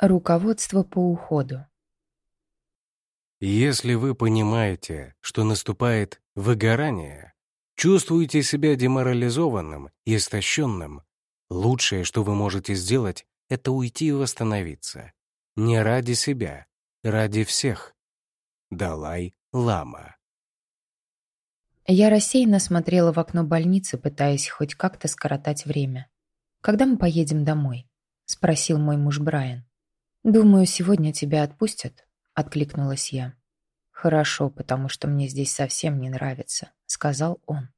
Руководство по уходу. Если вы понимаете, что наступает выгорание, чувствуете себя деморализованным и истощенным, лучшее, что вы можете сделать, это уйти и восстановиться. Не ради себя, ради всех. Далай Лама. Я рассеянно смотрела в окно больницы, пытаясь хоть как-то скоротать время. «Когда мы поедем домой?» — спросил мой муж Брайан. «Думаю, сегодня тебя отпустят», — откликнулась я. «Хорошо, потому что мне здесь совсем не нравится», — сказал он.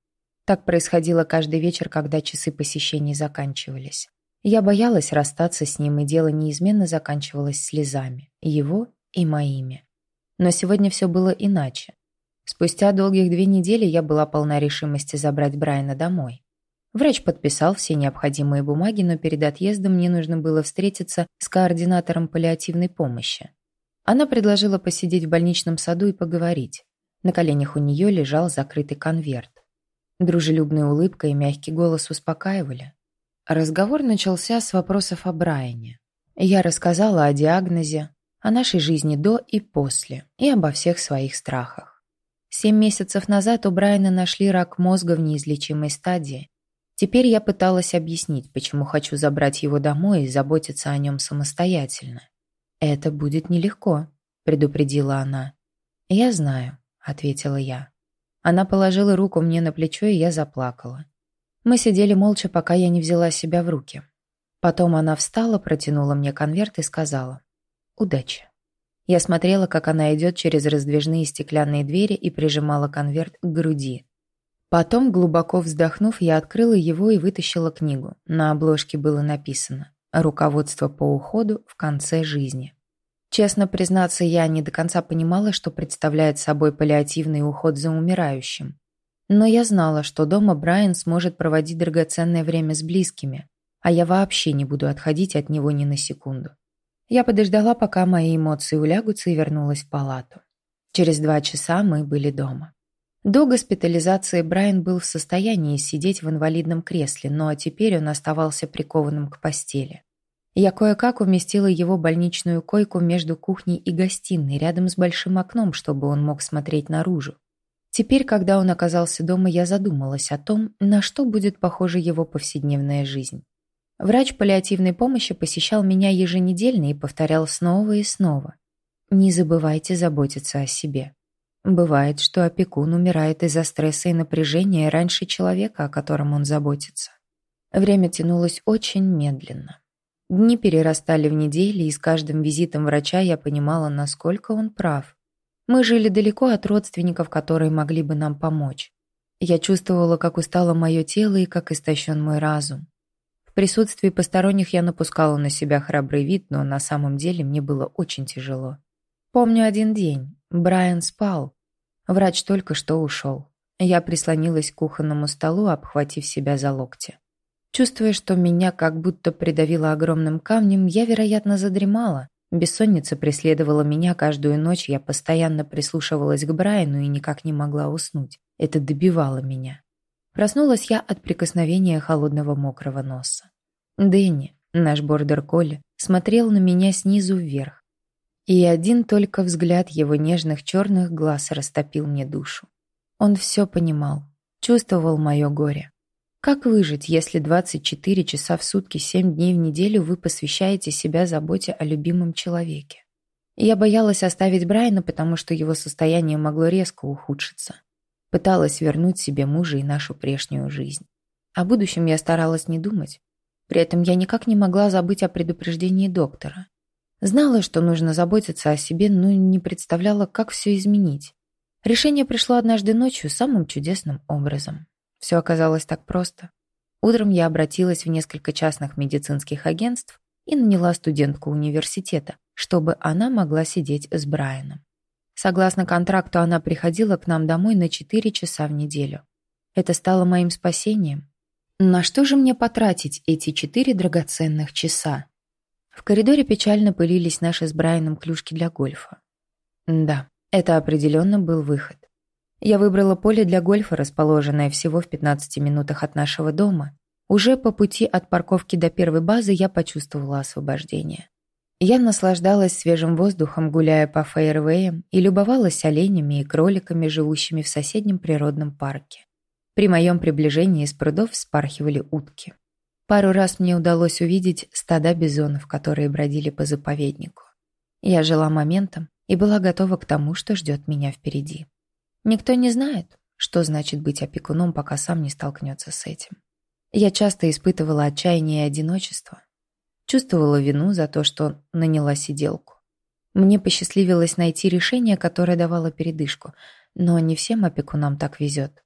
Так происходило каждый вечер, когда часы посещений заканчивались. Я боялась расстаться с ним, и дело неизменно заканчивалось слезами, его и моими. Но сегодня все было иначе. Спустя долгих две недели я была полна решимости забрать Брайана домой. Врач подписал все необходимые бумаги, но перед отъездом мне нужно было встретиться с координатором паллиативной помощи. Она предложила посидеть в больничном саду и поговорить. На коленях у нее лежал закрытый конверт. Дружелюбная улыбка и мягкий голос успокаивали. Разговор начался с вопросов о Брайане. Я рассказала о диагнозе, о нашей жизни до и после, и обо всех своих страхах. Семь месяцев назад у Брайана нашли рак мозга в неизлечимой стадии, Теперь я пыталась объяснить, почему хочу забрать его домой и заботиться о нем самостоятельно. «Это будет нелегко», — предупредила она. «Я знаю», — ответила я. Она положила руку мне на плечо, и я заплакала. Мы сидели молча, пока я не взяла себя в руки. Потом она встала, протянула мне конверт и сказала «Удачи». Я смотрела, как она идет через раздвижные стеклянные двери и прижимала конверт к груди. Потом, глубоко вздохнув, я открыла его и вытащила книгу. На обложке было написано «Руководство по уходу в конце жизни». Честно признаться, я не до конца понимала, что представляет собой паллиативный уход за умирающим. Но я знала, что дома Брайан сможет проводить драгоценное время с близкими, а я вообще не буду отходить от него ни на секунду. Я подождала, пока мои эмоции улягутся, и вернулась в палату. Через два часа мы были дома. До госпитализации Брайан был в состоянии сидеть в инвалидном кресле, но теперь он оставался прикованным к постели. Я кое-как уместила его больничную койку между кухней и гостиной, рядом с большим окном, чтобы он мог смотреть наружу. Теперь, когда он оказался дома, я задумалась о том, на что будет похожа его повседневная жизнь. Врач паллиативной помощи посещал меня еженедельно и повторял снова и снова. «Не забывайте заботиться о себе». Бывает, что опекун умирает из-за стресса и напряжения раньше человека, о котором он заботится. Время тянулось очень медленно. Дни перерастали в недели, и с каждым визитом врача я понимала, насколько он прав. Мы жили далеко от родственников, которые могли бы нам помочь. Я чувствовала, как устало мое тело и как истощен мой разум. В присутствии посторонних я напускала на себя храбрый вид, но на самом деле мне было очень тяжело. Помню один день. Брайан спал. Врач только что ушел. Я прислонилась к кухонному столу, обхватив себя за локти. Чувствуя, что меня как будто придавило огромным камнем, я, вероятно, задремала. Бессонница преследовала меня каждую ночь, я постоянно прислушивалась к Брайану и никак не могла уснуть. Это добивало меня. Проснулась я от прикосновения холодного мокрого носа. Дэнни, наш бордер-колли, смотрел на меня снизу вверх. И один только взгляд его нежных черных глаз растопил мне душу. Он все понимал, чувствовал мое горе. Как выжить, если 24 часа в сутки, 7 дней в неделю вы посвящаете себя заботе о любимом человеке? Я боялась оставить Брайана, потому что его состояние могло резко ухудшиться. Пыталась вернуть себе мужа и нашу прежнюю жизнь. О будущем я старалась не думать. При этом я никак не могла забыть о предупреждении доктора. Знала, что нужно заботиться о себе, но не представляла, как все изменить. Решение пришло однажды ночью самым чудесным образом. Все оказалось так просто. Утром я обратилась в несколько частных медицинских агентств и наняла студентку университета, чтобы она могла сидеть с Брайаном. Согласно контракту, она приходила к нам домой на 4 часа в неделю. Это стало моим спасением. На что же мне потратить эти четыре драгоценных часа? В коридоре печально пылились наши с Брайаном клюшки для гольфа. Да, это определенно был выход. Я выбрала поле для гольфа, расположенное всего в 15 минутах от нашего дома. Уже по пути от парковки до первой базы я почувствовала освобождение. Я наслаждалась свежим воздухом, гуляя по фейервеям, и любовалась оленями и кроликами, живущими в соседнем природном парке. При моем приближении из прудов вспархивали утки. Пару раз мне удалось увидеть стада бизонов, которые бродили по заповеднику. Я жила моментом и была готова к тому, что ждет меня впереди. Никто не знает, что значит быть опекуном, пока сам не столкнется с этим. Я часто испытывала отчаяние и одиночество, Чувствовала вину за то, что наняла сиделку. Мне посчастливилось найти решение, которое давало передышку, но не всем опекунам так везет.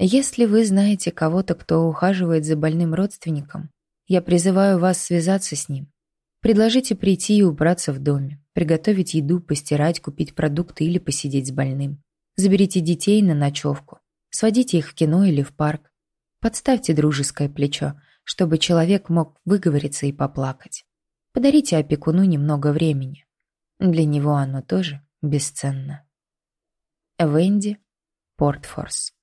Если вы знаете кого-то, кто ухаживает за больным родственником, я призываю вас связаться с ним. Предложите прийти и убраться в доме, приготовить еду, постирать, купить продукты или посидеть с больным. Заберите детей на ночевку, сводите их в кино или в парк. Подставьте дружеское плечо, чтобы человек мог выговориться и поплакать. Подарите опекуну немного времени. Для него оно тоже бесценно. Венди Портфорс